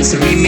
Performance Remix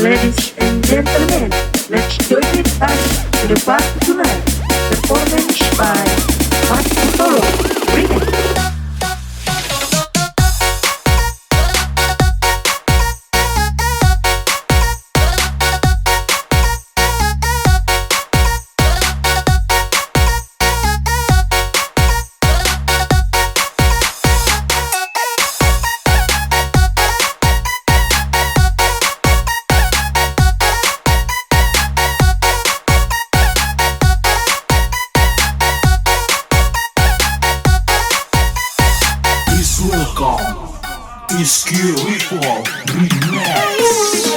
Ladies Искирикл Ремикс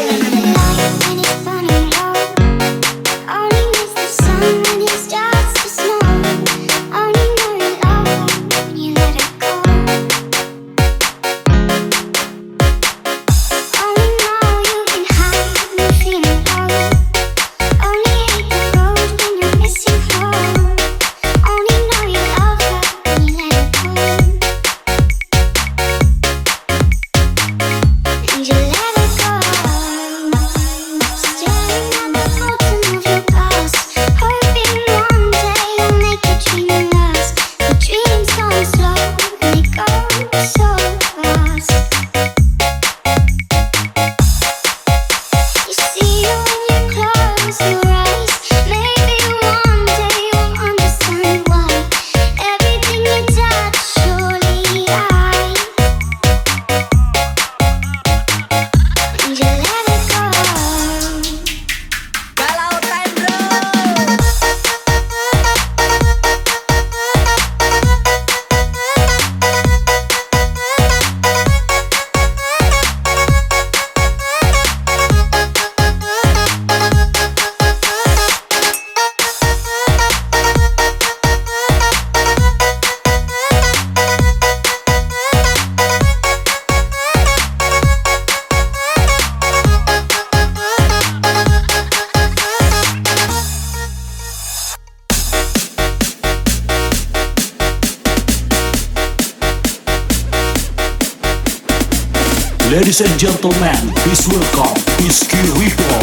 Ladies and gentlemen, please welcome Iski Ritual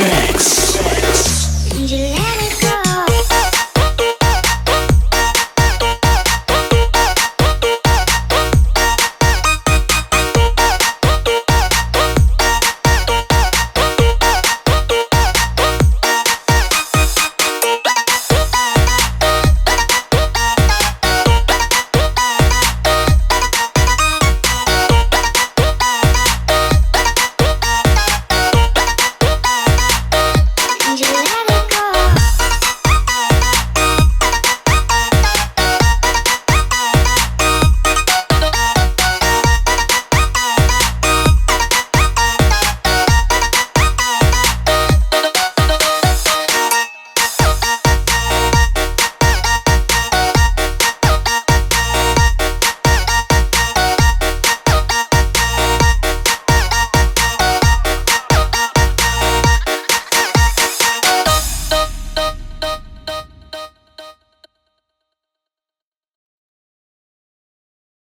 Remix.